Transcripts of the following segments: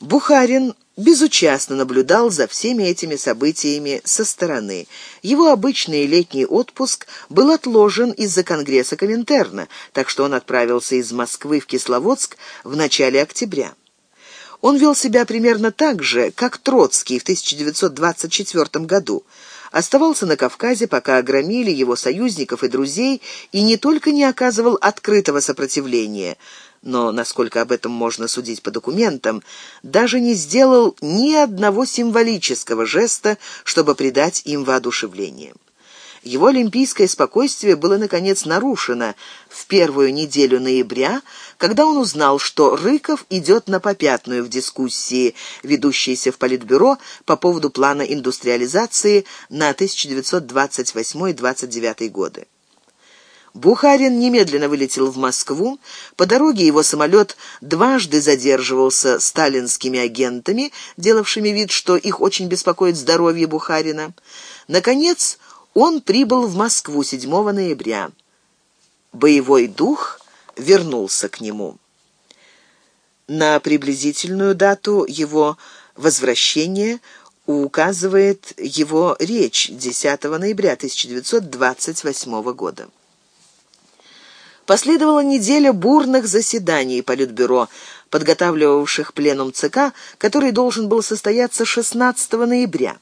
Бухарин безучастно наблюдал за всеми этими событиями со стороны. Его обычный летний отпуск был отложен из-за Конгресса Коминтерна, так что он отправился из Москвы в Кисловодск в начале октября. Он вел себя примерно так же, как Троцкий в 1924 году. Оставался на Кавказе, пока огромили его союзников и друзей, и не только не оказывал открытого сопротивления – но, насколько об этом можно судить по документам, даже не сделал ни одного символического жеста, чтобы придать им воодушевление. Его олимпийское спокойствие было, наконец, нарушено в первую неделю ноября, когда он узнал, что Рыков идет на попятную в дискуссии, ведущейся в Политбюро по поводу плана индустриализации на 1928-29 годы. Бухарин немедленно вылетел в Москву. По дороге его самолет дважды задерживался сталинскими агентами, делавшими вид, что их очень беспокоит здоровье Бухарина. Наконец, он прибыл в Москву 7 ноября. Боевой дух вернулся к нему. На приблизительную дату его возвращения указывает его речь 10 ноября 1928 года. Последовала неделя бурных заседаний Политбюро, подготавливавших пленум ЦК, который должен был состояться 16 ноября.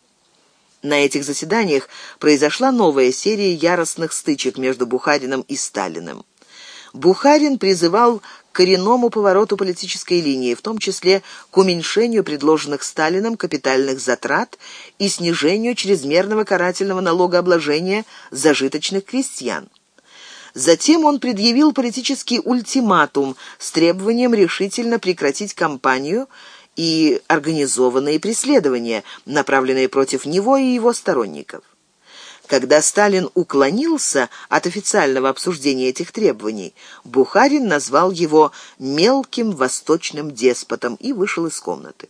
На этих заседаниях произошла новая серия яростных стычек между Бухарином и Сталиным. Бухарин призывал к коренному повороту политической линии, в том числе к уменьшению предложенных Сталином капитальных затрат и снижению чрезмерного карательного налогообложения зажиточных крестьян. Затем он предъявил политический ультиматум с требованием решительно прекратить кампанию и организованные преследования, направленные против него и его сторонников. Когда Сталин уклонился от официального обсуждения этих требований, Бухарин назвал его «мелким восточным деспотом» и вышел из комнаты.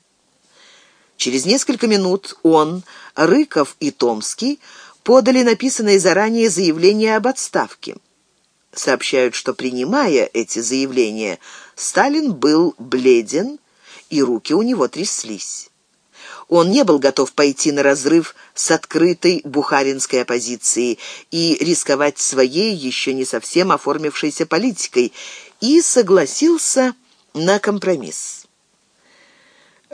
Через несколько минут он, Рыков и Томский подали написанное заранее заявление об отставке. Сообщают, что, принимая эти заявления, Сталин был бледен, и руки у него тряслись. Он не был готов пойти на разрыв с открытой бухаринской оппозицией и рисковать своей, еще не совсем оформившейся политикой, и согласился на компромисс.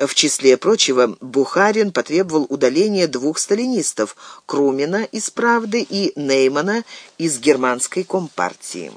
В числе прочего, Бухарин потребовал удаления двух сталинистов – Крумина из «Правды» и Неймана из германской компартии.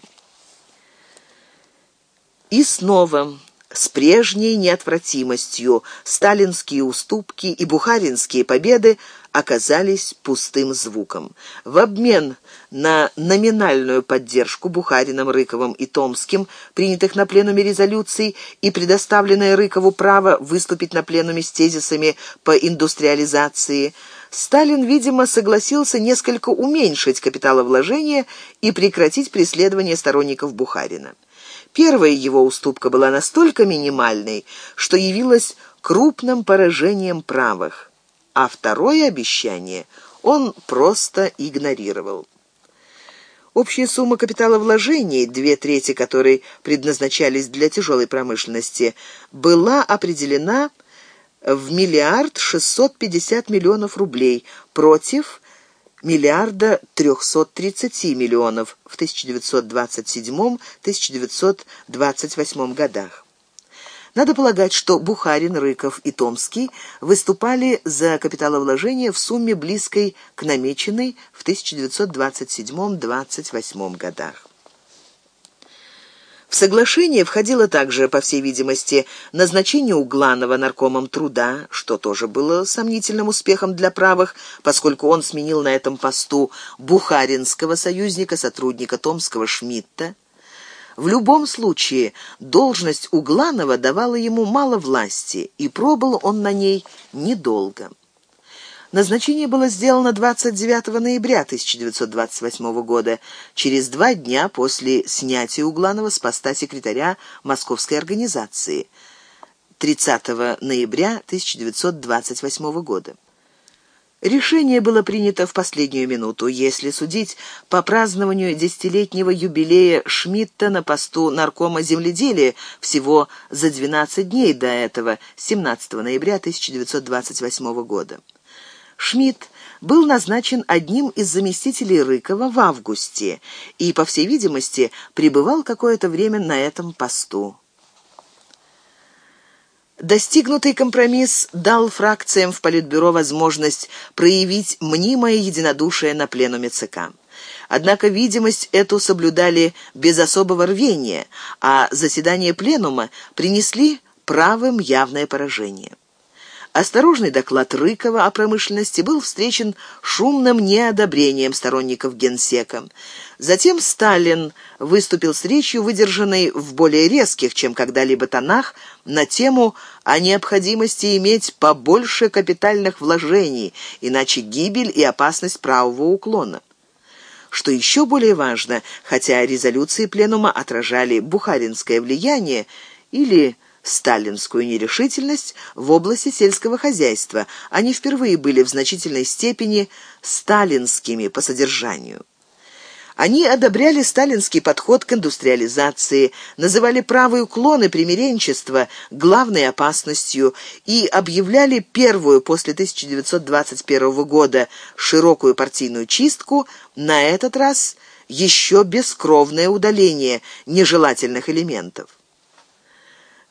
И снова с прежней неотвратимостью сталинские уступки и бухаринские победы оказались пустым звуком. В обмен на номинальную поддержку Бухарином, Рыковым и Томским, принятых на пленуме резолюций, и предоставленное Рыкову право выступить на пленуме с тезисами по индустриализации, Сталин, видимо, согласился несколько уменьшить капиталовложения и прекратить преследование сторонников Бухарина. Первая его уступка была настолько минимальной, что явилась крупным поражением правых, а второе обещание он просто игнорировал. Общая сумма капиталовложений, две трети которой предназначались для тяжелой промышленности, была определена в миллиард шестьсот пятьдесят миллионов рублей против миллиарда 330 миллионов в 1927-1928 годах. Надо полагать, что Бухарин, Рыков и Томский выступали за капиталовложение в сумме близкой к намеченной в 1927-28 годах. В соглашение входило также, по всей видимости, назначение Угланова наркомом труда, что тоже было сомнительным успехом для правых, поскольку он сменил на этом посту бухаринского союзника, сотрудника Томского Шмидта. В любом случае, должность Угланова давала ему мало власти, и пробыл он на ней недолго. Назначение было сделано 29 ноября 1928 года, через два дня после снятия Угланова с поста секретаря Московской организации, 30 ноября 1928 года. Решение было принято в последнюю минуту, если судить по празднованию десятилетнего юбилея Шмидта на посту наркома земледелия всего за 12 дней до этого, 17 ноября 1928 года. Шмидт был назначен одним из заместителей Рыкова в августе и, по всей видимости, пребывал какое-то время на этом посту. Достигнутый компромисс дал фракциям в Политбюро возможность проявить мнимое единодушие на пленуме ЦК. Однако видимость эту соблюдали без особого рвения, а заседания пленума принесли правым явное поражение. Осторожный доклад Рыкова о промышленности был встречен шумным неодобрением сторонников генсека. Затем Сталин выступил с речью, выдержанной в более резких, чем когда-либо тонах, на тему о необходимости иметь побольше капитальных вложений, иначе гибель и опасность правого уклона. Что еще более важно, хотя резолюции пленума отражали бухаринское влияние или сталинскую нерешительность в области сельского хозяйства. Они впервые были в значительной степени сталинскими по содержанию. Они одобряли сталинский подход к индустриализации, называли правые уклоны примиренчества главной опасностью и объявляли первую после 1921 года широкую партийную чистку, на этот раз еще бескровное удаление нежелательных элементов.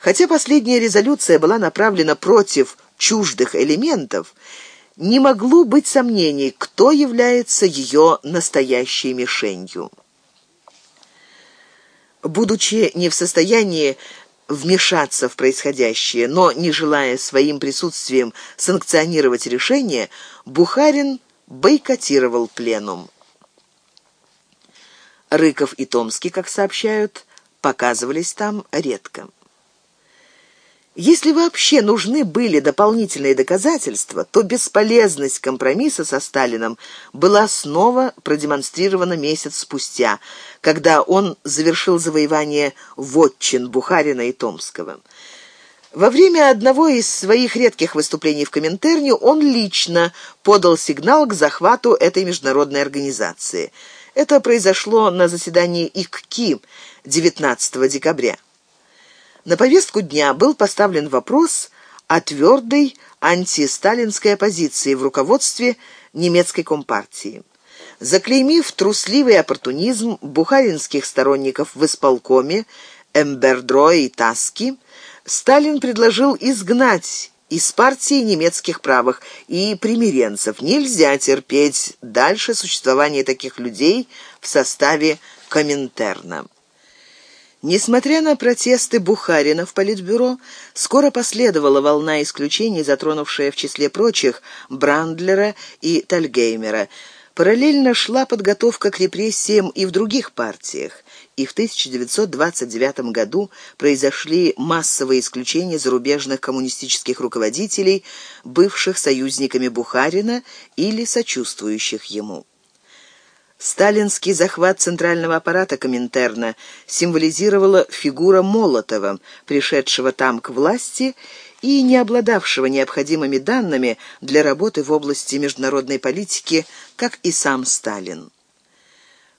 Хотя последняя резолюция была направлена против чуждых элементов, не могло быть сомнений, кто является ее настоящей мишенью. Будучи не в состоянии вмешаться в происходящее, но не желая своим присутствием санкционировать решение, Бухарин бойкотировал пленум. Рыков и Томский, как сообщают, показывались там редко. Если вообще нужны были дополнительные доказательства, то бесполезность компромисса со Сталином была снова продемонстрирована месяц спустя, когда он завершил завоевание вотчин Бухарина и Томского. Во время одного из своих редких выступлений в Коминтерне он лично подал сигнал к захвату этой международной организации. Это произошло на заседании ИККИ 19 декабря. На повестку дня был поставлен вопрос о твердой антисталинской оппозиции в руководстве немецкой компартии. Заклеймив трусливый оппортунизм бухаринских сторонников в исполкоме Эмбердро и Таски, Сталин предложил изгнать из партии немецких правых и примиренцев. Нельзя терпеть дальше существование таких людей в составе Коминтерна. Несмотря на протесты Бухарина в Политбюро, скоро последовала волна исключений, затронувшая в числе прочих Брандлера и Тальгеймера. Параллельно шла подготовка к репрессиям и в других партиях, и в 1929 году произошли массовые исключения зарубежных коммунистических руководителей, бывших союзниками Бухарина или сочувствующих ему. Сталинский захват центрального аппарата Коминтерна символизировала фигура Молотова, пришедшего там к власти и не обладавшего необходимыми данными для работы в области международной политики, как и сам Сталин.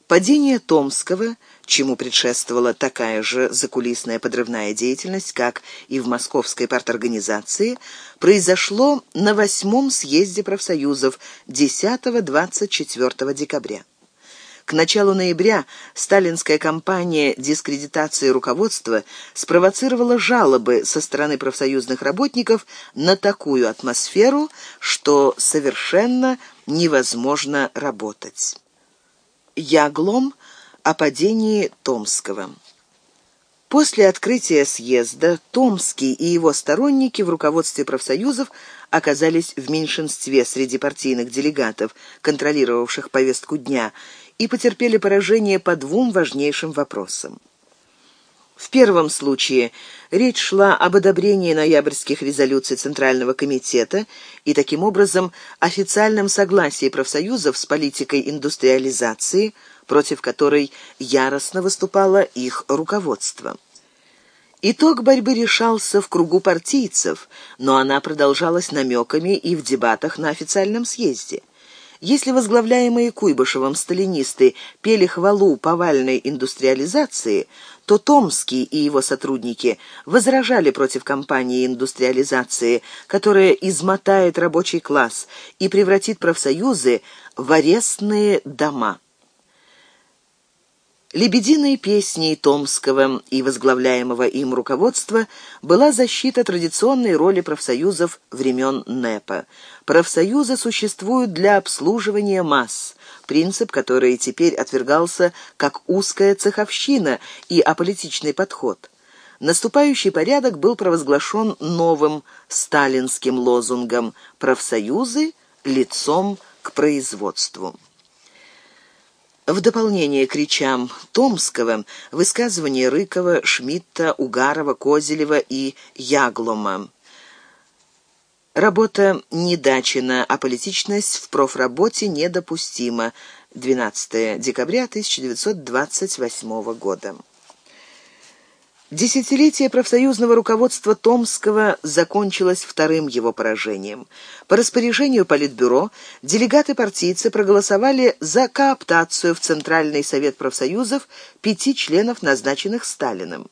Падение Томского, чему предшествовала такая же закулисная подрывная деятельность, как и в московской парторганизации, произошло на восьмом съезде профсоюзов 10-24 декабря. К началу ноября сталинская кампания дискредитации руководства спровоцировала жалобы со стороны профсоюзных работников на такую атмосферу, что совершенно невозможно работать. Яглом о падении Томского. После открытия съезда Томский и его сторонники в руководстве профсоюзов оказались в меньшинстве среди партийных делегатов, контролировавших повестку дня, и потерпели поражение по двум важнейшим вопросам. В первом случае речь шла об одобрении ноябрьских резолюций Центрального комитета и таким образом официальном согласии профсоюзов с политикой индустриализации, против которой яростно выступало их руководство. Итог борьбы решался в кругу партийцев, но она продолжалась намеками и в дебатах на официальном съезде. Если возглавляемые Куйбышевым сталинисты пели хвалу повальной индустриализации, то Томский и его сотрудники возражали против кампании индустриализации, которая измотает рабочий класс и превратит профсоюзы в арестные дома. Лебединой песней Томского и возглавляемого им руководства была защита традиционной роли профсоюзов времен НЭПа. Профсоюзы существуют для обслуживания масс, принцип, который теперь отвергался как узкая цеховщина и аполитичный подход. Наступающий порядок был провозглашен новым сталинским лозунгом «Профсоюзы лицом к производству». В дополнение к речам Томского, высказывания Рыкова, Шмидта, Угарова, Козелева и Яглома. Работа Недачина, а политичность в профработе недопустима. 12 декабря 1928 года. Десятилетие профсоюзного руководства Томского закончилось вторым его поражением. По распоряжению Политбюро делегаты-партийцы проголосовали за кооптацию в Центральный совет профсоюзов пяти членов, назначенных Сталиным.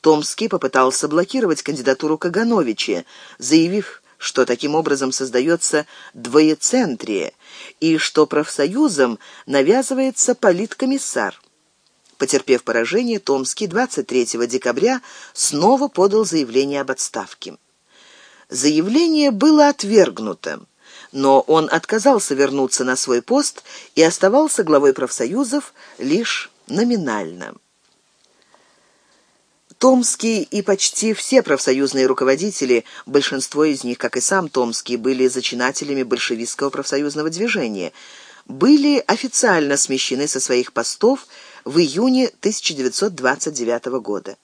Томский попытался блокировать кандидатуру Кагановича, заявив, что таким образом создается двоецентрие и что профсоюзам навязывается политкомиссар. Потерпев поражение, Томский 23 декабря снова подал заявление об отставке. Заявление было отвергнуто, но он отказался вернуться на свой пост и оставался главой профсоюзов лишь номинально. Томский и почти все профсоюзные руководители, большинство из них, как и сам Томский, были зачинателями большевистского профсоюзного движения, были официально смещены со своих постов в июне 1929 года.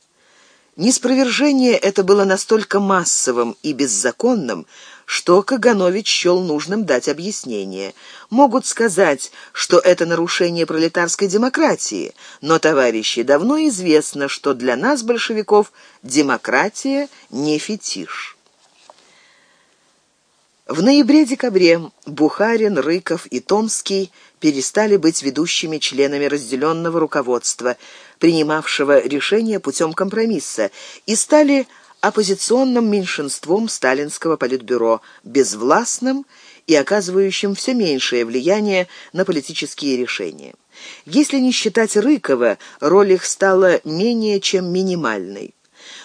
Неспровержение это было настолько массовым и беззаконным, что Каганович счел нужным дать объяснение. Могут сказать, что это нарушение пролетарской демократии, но, товарищи, давно известно, что для нас, большевиков, демократия не фетиш. В ноябре-декабре Бухарин, Рыков и Томский перестали быть ведущими членами разделенного руководства, принимавшего решения путем компромисса, и стали оппозиционным меньшинством сталинского политбюро, безвластным и оказывающим все меньшее влияние на политические решения. Если не считать Рыкова, роль их стала менее чем минимальной.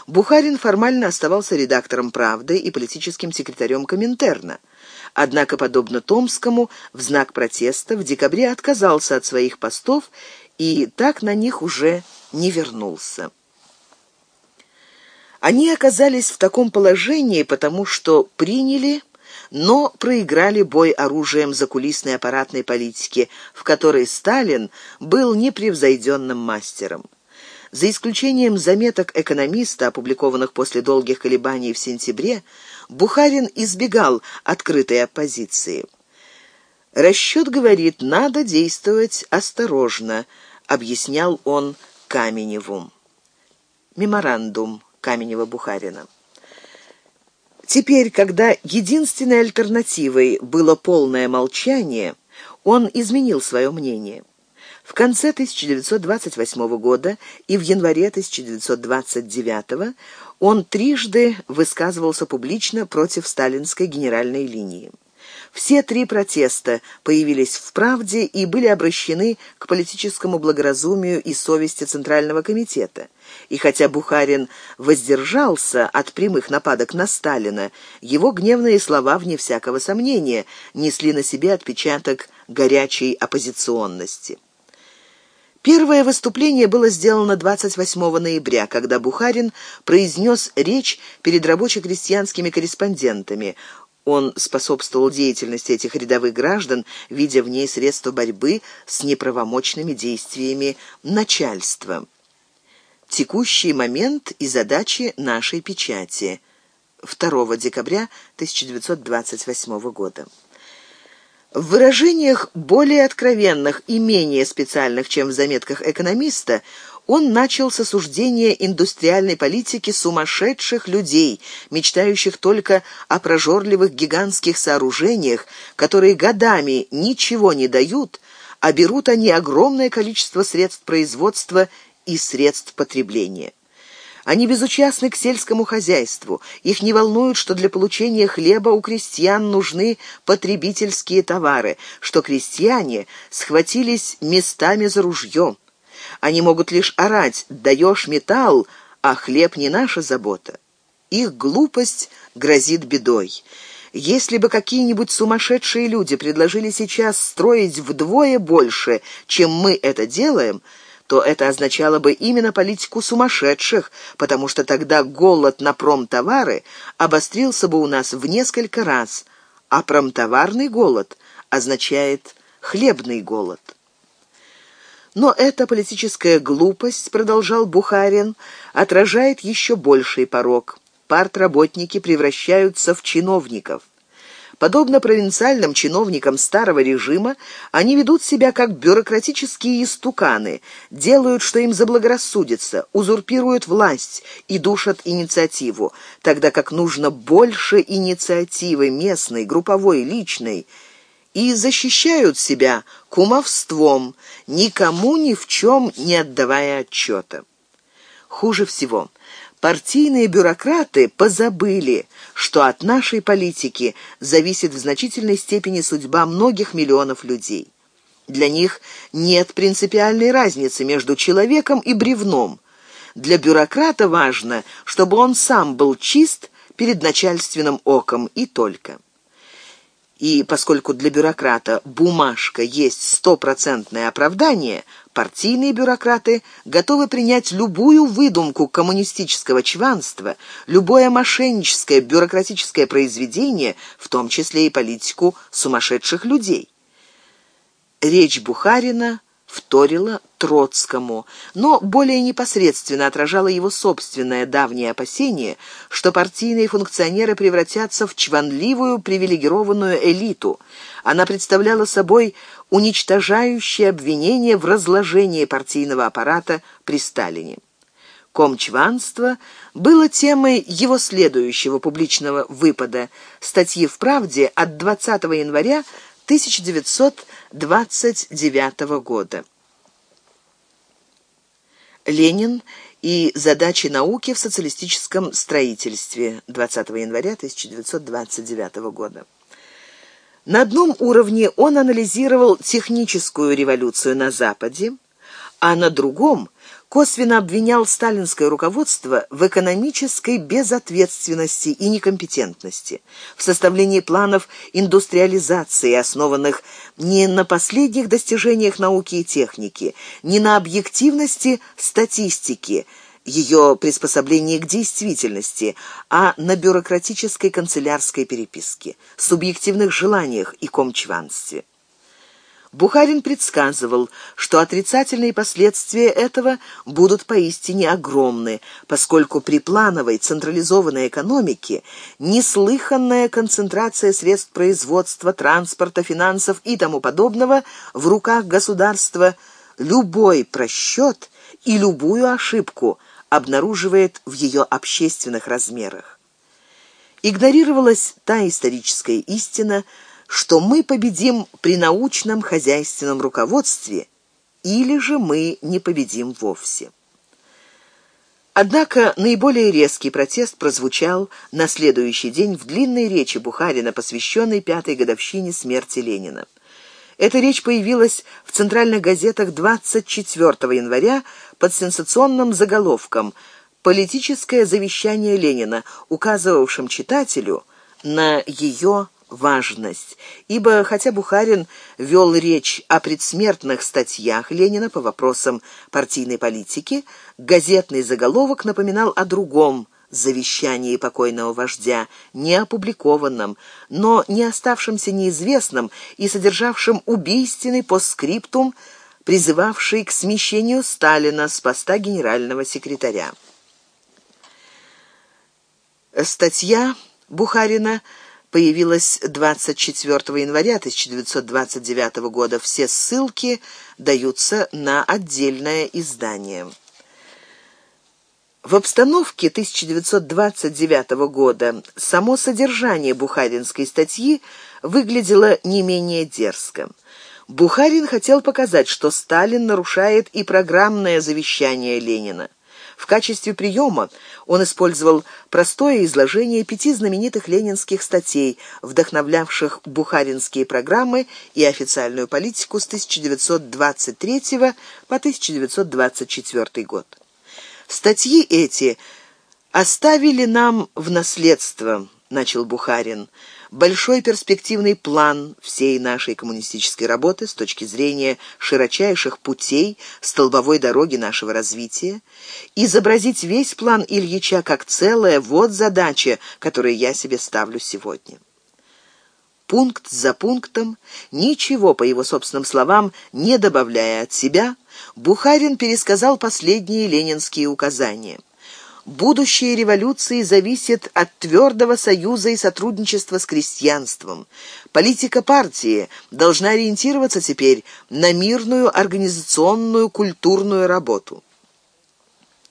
Бухарин формально оставался редактором «Правды» и политическим секретарем Коминтерна. Однако, подобно Томскому, в знак протеста в декабре отказался от своих постов и так на них уже не вернулся. Они оказались в таком положении, потому что приняли, но проиграли бой оружием закулисной аппаратной политики, в которой Сталин был непревзойденным мастером. За исключением заметок экономиста, опубликованных после долгих колебаний в сентябре, Бухарин избегал открытой оппозиции. «Расчет, говорит, надо действовать осторожно», — объяснял он Каменеву. Меморандум Каменева-Бухарина. Теперь, когда единственной альтернативой было полное молчание, он изменил свое мнение. В конце 1928 года и в январе 1929 он трижды высказывался публично против сталинской генеральной линии. Все три протеста появились в «Правде» и были обращены к политическому благоразумию и совести Центрального комитета. И хотя Бухарин воздержался от прямых нападок на Сталина, его гневные слова, вне всякого сомнения, несли на себе отпечаток горячей оппозиционности. Первое выступление было сделано 28 ноября, когда Бухарин произнес речь перед рабоче-крестьянскими корреспондентами. Он способствовал деятельности этих рядовых граждан, видя в ней средства борьбы с неправомочными действиями начальства. Текущий момент и задачи нашей печати. 2 декабря 1928 года. В выражениях более откровенных и менее специальных, чем в заметках экономиста, он начал с осуждения индустриальной политики сумасшедших людей, мечтающих только о прожорливых гигантских сооружениях, которые годами ничего не дают, а берут они огромное количество средств производства и средств потребления. Они безучастны к сельскому хозяйству. Их не волнует, что для получения хлеба у крестьян нужны потребительские товары, что крестьяне схватились местами за ружье. Они могут лишь орать «даешь металл, а хлеб не наша забота». Их глупость грозит бедой. Если бы какие-нибудь сумасшедшие люди предложили сейчас строить вдвое больше, чем мы это делаем – то это означало бы именно политику сумасшедших, потому что тогда голод на промтовары обострился бы у нас в несколько раз, а промтоварный голод означает хлебный голод. Но эта политическая глупость, продолжал Бухарин, отражает еще больший порог. Партработники превращаются в чиновников. Подобно провинциальным чиновникам старого режима, они ведут себя как бюрократические истуканы, делают, что им заблагорассудится, узурпируют власть и душат инициативу, тогда как нужно больше инициативы местной, групповой, личной, и защищают себя кумовством, никому ни в чем не отдавая отчета. Хуже всего – партийные бюрократы позабыли, что от нашей политики зависит в значительной степени судьба многих миллионов людей. Для них нет принципиальной разницы между человеком и бревном. Для бюрократа важно, чтобы он сам был чист перед начальственным оком и только. И поскольку для бюрократа бумажка есть стопроцентное оправдание, партийные бюрократы готовы принять любую выдумку коммунистического чванства, любое мошенническое бюрократическое произведение, в том числе и политику сумасшедших людей. Речь Бухарина вторила Троцкому, но более непосредственно отражала его собственное давнее опасение, что партийные функционеры превратятся в чванливую привилегированную элиту. Она представляла собой уничтожающее обвинение в разложении партийного аппарата при Сталине. Комчванство было темой его следующего публичного выпада статьи в «Правде» от 20 января 1929 года. Ленин и задачи науки в социалистическом строительстве 20 января 1929 года. На одном уровне он анализировал техническую революцию на Западе, а на другом косвенно обвинял сталинское руководство в экономической безответственности и некомпетентности, в составлении планов индустриализации, основанных не на последних достижениях науки и техники, не на объективности статистики, ее приспособлении к действительности, а на бюрократической канцелярской переписке, субъективных желаниях и комчванстве. Бухарин предсказывал, что отрицательные последствия этого будут поистине огромны, поскольку при плановой централизованной экономике неслыханная концентрация средств производства, транспорта, финансов и тому подобного в руках государства любой просчет и любую ошибку обнаруживает в ее общественных размерах. Игнорировалась та историческая истина, что мы победим при научном хозяйственном руководстве или же мы не победим вовсе. Однако наиболее резкий протест прозвучал на следующий день в длинной речи Бухарина, посвященной пятой годовщине смерти Ленина. Эта речь появилась в центральных газетах 24 января под сенсационным заголовком «Политическое завещание Ленина», указывавшим читателю на ее важность, ибо хотя Бухарин вел речь о предсмертных статьях Ленина по вопросам партийной политики, газетный заголовок напоминал о другом завещании покойного вождя, не опубликованном, но не оставшемся неизвестным и содержавшем убийственный постскриптум, призывавший к смещению Сталина с поста генерального секретаря. Статья Бухарина – появилась 24 января 1929 года. Все ссылки даются на отдельное издание. В обстановке 1929 года само содержание бухаринской статьи выглядело не менее дерзко. Бухарин хотел показать, что Сталин нарушает и программное завещание Ленина. В качестве приема он использовал простое изложение пяти знаменитых ленинских статей, вдохновлявших бухаринские программы и официальную политику с 1923 по 1924 год. Статьи эти оставили нам в наследство, начал Бухарин, большой перспективный план всей нашей коммунистической работы с точки зрения широчайших путей столбовой дороги нашего развития. Изобразить весь план Ильича как целое – вот задача, которую я себе ставлю сегодня. Пункт за пунктом, ничего, по его собственным словам, не добавляя от себя, Бухарин пересказал последние ленинские указания – Будущее революции зависит от твердого союза и сотрудничества с крестьянством. Политика партии должна ориентироваться теперь на мирную организационную культурную работу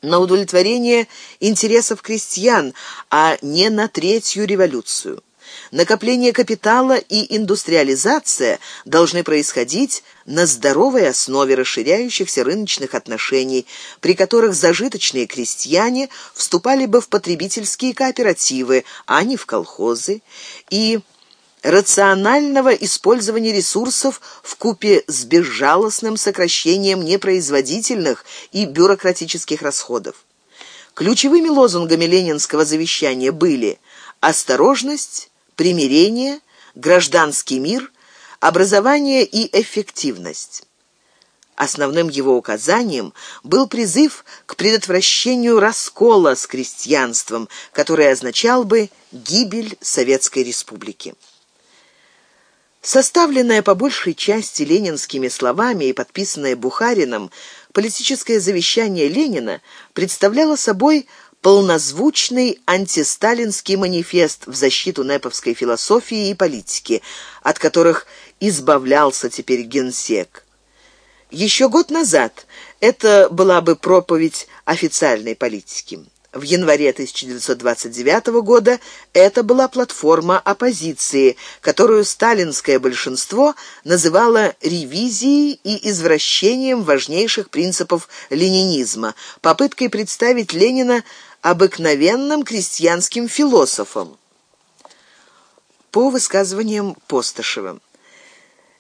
на удовлетворение интересов крестьян, а не на третью революцию. Накопление капитала и индустриализация должны происходить на здоровой основе расширяющихся рыночных отношений, при которых зажиточные крестьяне вступали бы в потребительские кооперативы, а не в колхозы, и рационального использования ресурсов в купе с безжалостным сокращением непроизводительных и бюрократических расходов. Ключевыми лозунгами ленинского завещания были «осторожность», примирение, гражданский мир, образование и эффективность. Основным его указанием был призыв к предотвращению раскола с крестьянством, который означал бы гибель Советской Республики. Составленное по большей части ленинскими словами и подписанное Бухарином, политическое завещание Ленина представляло собой полнозвучный антисталинский манифест в защиту неповской философии и политики, от которых избавлялся теперь генсек. Еще год назад это была бы проповедь официальной политики. В январе 1929 года это была платформа оппозиции, которую сталинское большинство называло ревизией и извращением важнейших принципов ленинизма, попыткой представить Ленина обыкновенным крестьянским философом. По высказываниям Постышева.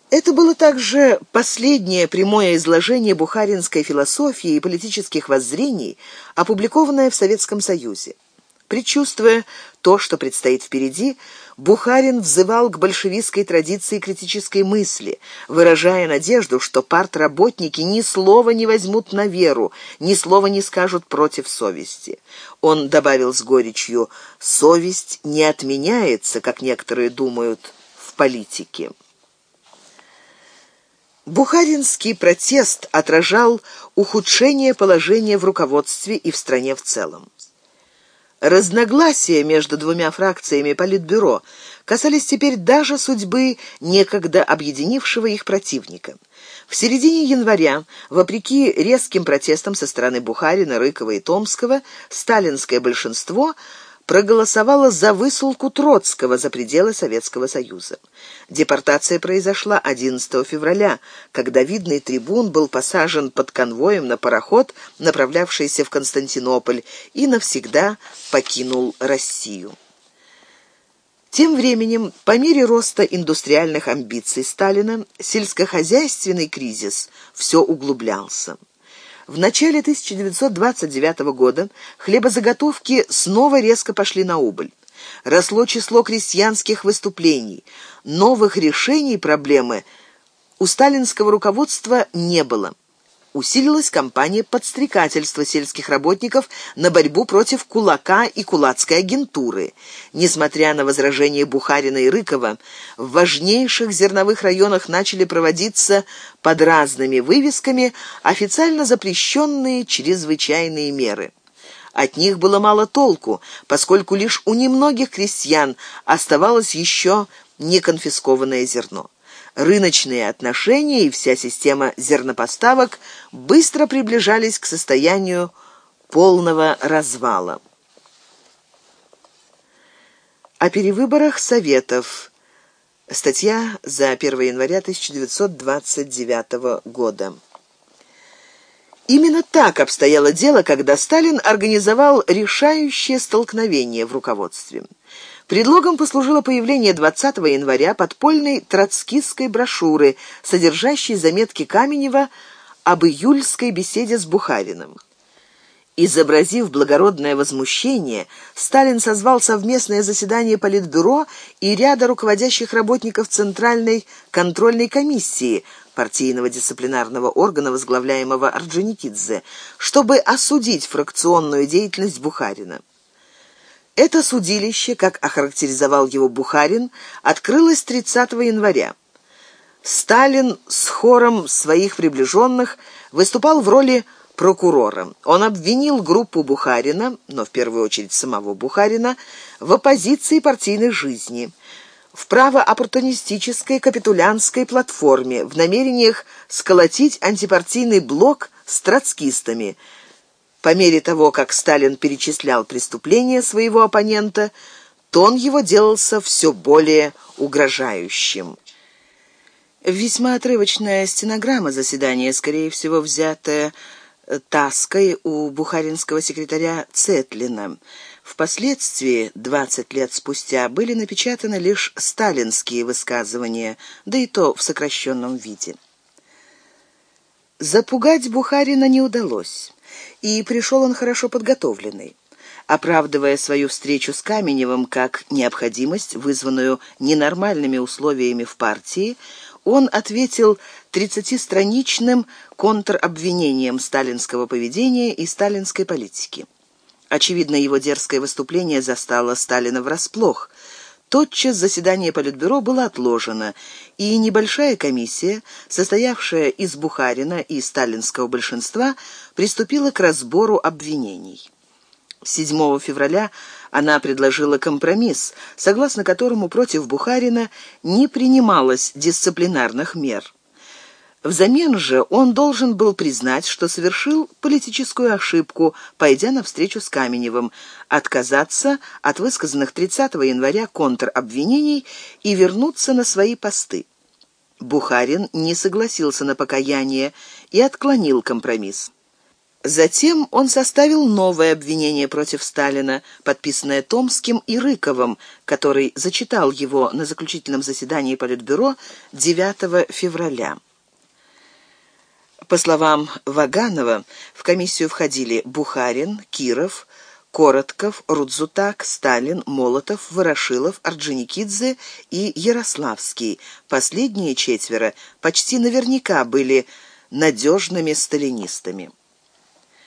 Это было также последнее прямое изложение бухаринской философии и политических воззрений, опубликованное в Советском Союзе. Предчувствуя то, что предстоит впереди, Бухарин взывал к большевистской традиции критической мысли, выражая надежду, что партработники ни слова не возьмут на веру, ни слова не скажут против совести. Он добавил с горечью «совесть не отменяется, как некоторые думают, в политике». Бухаринский протест отражал ухудшение положения в руководстве и в стране в целом. Разногласия между двумя фракциями Политбюро касались теперь даже судьбы некогда объединившего их противника. В середине января, вопреки резким протестам со стороны Бухарина, Рыкова и Томского, сталинское большинство – проголосовала за высылку Троцкого за пределы Советского Союза. Депортация произошла 11 февраля, когда видный трибун был посажен под конвоем на пароход, направлявшийся в Константинополь, и навсегда покинул Россию. Тем временем, по мере роста индустриальных амбиций Сталина, сельскохозяйственный кризис все углублялся. В начале 1929 года хлебозаготовки снова резко пошли на убыль. Росло число крестьянских выступлений. Новых решений проблемы у сталинского руководства не было усилилась кампания подстрекательства сельских работников на борьбу против кулака и кулацкой агентуры. Несмотря на возражения Бухарина и Рыкова, в важнейших зерновых районах начали проводиться под разными вывесками официально запрещенные чрезвычайные меры. От них было мало толку, поскольку лишь у немногих крестьян оставалось еще неконфискованное зерно рыночные отношения и вся система зернопоставок быстро приближались к состоянию полного развала. О перевыборах Советов. Статья за 1 января 1929 года. Именно так обстояло дело, когда Сталин организовал решающее столкновение в руководстве. Предлогом послужило появление 20 января подпольной троцкистской брошюры, содержащей заметки Каменева об июльской беседе с Бухариным. Изобразив благородное возмущение, Сталин созвал совместное заседание Политбюро и ряда руководящих работников Центральной контрольной комиссии, партийного дисциплинарного органа, возглавляемого Орджоникидзе, чтобы осудить фракционную деятельность Бухарина. Это судилище, как охарактеризовал его Бухарин, открылось 30 января. Сталин с хором своих приближенных выступал в роли прокурора. Он обвинил группу Бухарина, но в первую очередь самого Бухарина, в оппозиции партийной жизни, в правооппортунистической капитулянской платформе, в намерениях сколотить антипартийный блок с троцкистами. По мере того, как Сталин перечислял преступления своего оппонента, тон его делался все более угрожающим. Весьма отрывочная стенограмма заседания, скорее всего, взятая Таской у бухаринского секретаря Цетлина. Впоследствии, 20 лет спустя, были напечатаны лишь сталинские высказывания, да и то в сокращенном виде. Запугать Бухарина не удалось, и пришел он хорошо подготовленный. Оправдывая свою встречу с Каменевым как необходимость, вызванную ненормальными условиями в партии, он ответил тридцатистраничным контробвинением сталинского поведения и сталинской политики. Очевидно, его дерзкое выступление застало Сталина врасплох. Тотчас заседание Политбюро было отложено, и небольшая комиссия, состоявшая из Бухарина и сталинского большинства, приступила к разбору обвинений. 7 февраля она предложила компромисс, согласно которому против Бухарина не принималось дисциплинарных мер. Взамен же он должен был признать, что совершил политическую ошибку, пойдя навстречу с Каменевым, отказаться от высказанных 30 января контробвинений и вернуться на свои посты. Бухарин не согласился на покаяние и отклонил компромисс. Затем он составил новое обвинение против Сталина, подписанное Томским и Рыковым, который зачитал его на заключительном заседании Политбюро 9 февраля. По словам Ваганова, в комиссию входили Бухарин, Киров, Коротков, Рудзутак, Сталин, Молотов, Ворошилов, Орджоникидзе и Ярославский. Последние четверо почти наверняка были надежными сталинистами.